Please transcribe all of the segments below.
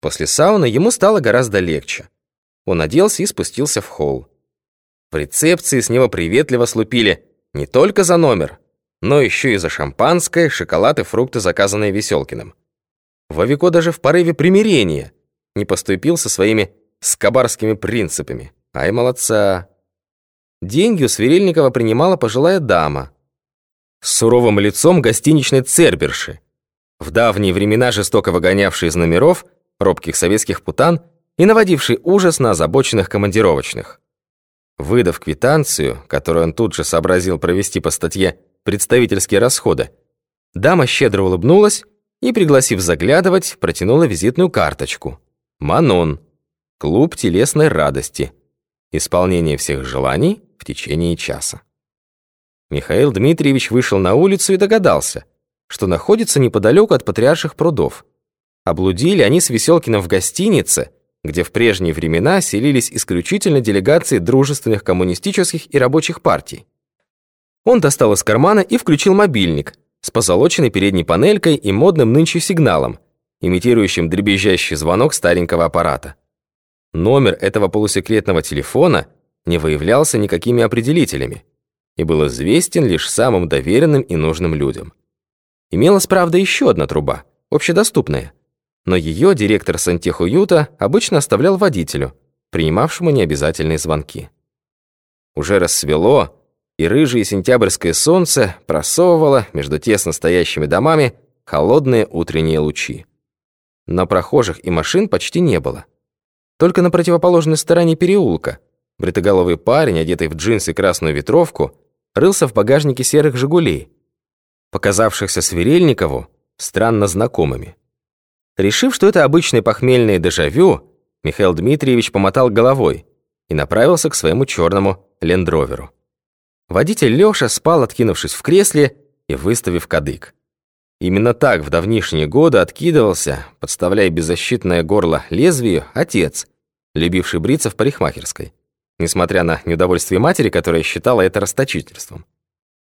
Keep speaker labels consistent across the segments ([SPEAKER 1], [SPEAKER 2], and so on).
[SPEAKER 1] После сауны ему стало гораздо легче. Он оделся и спустился в холл. В рецепции с него приветливо слупили не только за номер, но еще и за шампанское, шоколад и фрукты, заказанные Веселкиным. Вовико даже в порыве примирения не поступил со своими скобарскими принципами. Ай, молодца. Деньги у Сверельникова принимала пожилая дама с суровым лицом гостиничной церберши, в давние времена жестоко выгонявшей из номеров робких советских путан и наводивший ужас на озабоченных командировочных. Выдав квитанцию, которую он тут же сообразил провести по статье «Представительские расходы», дама щедро улыбнулась и, пригласив заглядывать, протянула визитную карточку. «Манон. Клуб телесной радости. Исполнение всех желаний в течение часа». Михаил Дмитриевич вышел на улицу и догадался, что находится неподалеку от Патриарших прудов. Облудили они с Веселкиным в гостинице, где в прежние времена селились исключительно делегации дружественных коммунистических и рабочих партий. Он достал из кармана и включил мобильник с позолоченной передней панелькой и модным нынче сигналом, имитирующим дребезжащий звонок старенького аппарата. Номер этого полусекретного телефона не выявлялся никакими определителями и был известен лишь самым доверенным и нужным людям. Имелась, правда, еще одна труба, общедоступная, но ее директор сантехуюта обычно оставлял водителю, принимавшему необязательные звонки. Уже рассвело, и рыжее сентябрьское солнце просовывало между тесно стоящими домами холодные утренние лучи. Но прохожих и машин почти не было. Только на противоположной стороне переулка бритоголовый парень, одетый в джинсы и красную ветровку, рылся в багажнике серых «Жигулей», показавшихся Сверельникову странно знакомыми. Решив, что это обычное похмельное дежавю, Михаил Дмитриевич помотал головой и направился к своему черному лендроверу. Водитель Лёша спал, откинувшись в кресле и выставив кадык. Именно так в давнишние годы откидывался, подставляя беззащитное горло лезвию, отец, любивший бриться в парикмахерской несмотря на неудовольствие матери, которая считала это расточительством.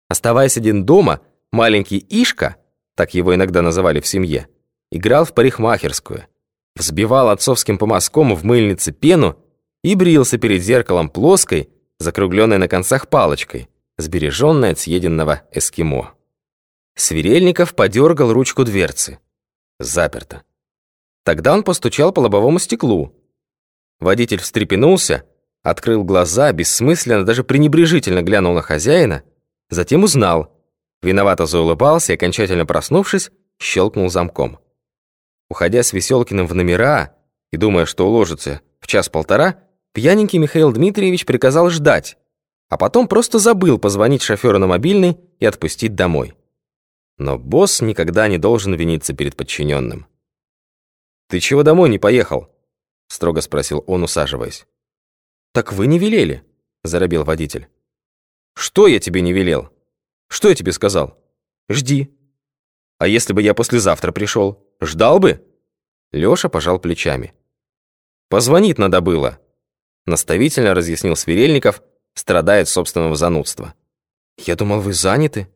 [SPEAKER 1] Оставаясь один дома, маленький Ишка, так его иногда называли в семье, играл в парикмахерскую, взбивал отцовским помазком в мыльнице пену и брился перед зеркалом плоской, закругленной на концах палочкой, сбереженной от съеденного эскимо. Сверельников подергал ручку дверцы. Заперто. Тогда он постучал по лобовому стеклу. Водитель встрепенулся, Открыл глаза, бессмысленно, даже пренебрежительно глянул на хозяина, затем узнал. Виновато заулыбался и, окончательно проснувшись, щелкнул замком. Уходя с Веселкиным в номера и думая, что уложится в час-полтора, пьяненький Михаил Дмитриевич приказал ждать, а потом просто забыл позвонить шоферу на мобильный и отпустить домой. Но босс никогда не должен виниться перед подчиненным. «Ты чего домой не поехал?» — строго спросил он, усаживаясь. «Так вы не велели», — заробил водитель. «Что я тебе не велел? Что я тебе сказал? Жди. А если бы я послезавтра пришел, ждал бы?» Лёша пожал плечами. «Позвонить надо было», — наставительно разъяснил Сверельников, страдает собственного занудства. «Я думал, вы заняты».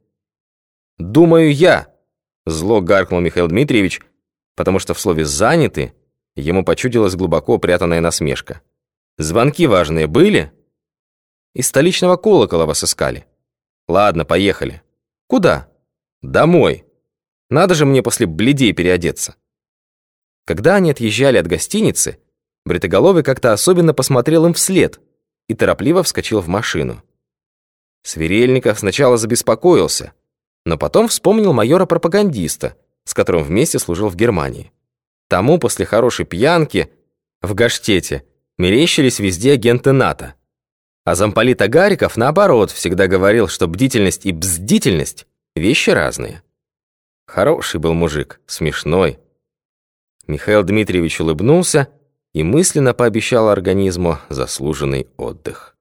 [SPEAKER 1] «Думаю, я», — зло гаркнул Михаил Дмитриевич, потому что в слове «заняты» ему почудилась глубоко прятанная насмешка. Звонки важные были? Из столичного колокола вас искали. Ладно, поехали. Куда? Домой. Надо же мне после бледей переодеться. Когда они отъезжали от гостиницы, Бритоголовый как-то особенно посмотрел им вслед и торопливо вскочил в машину. Сверельников сначала забеспокоился, но потом вспомнил майора-пропагандиста, с которым вместе служил в Германии. Тому после хорошей пьянки в Гаштете мерещились везде агенты НАТО. А замполит Агариков, наоборот, всегда говорил, что бдительность и бздительность – вещи разные. Хороший был мужик, смешной. Михаил Дмитриевич улыбнулся и мысленно пообещал организму заслуженный отдых.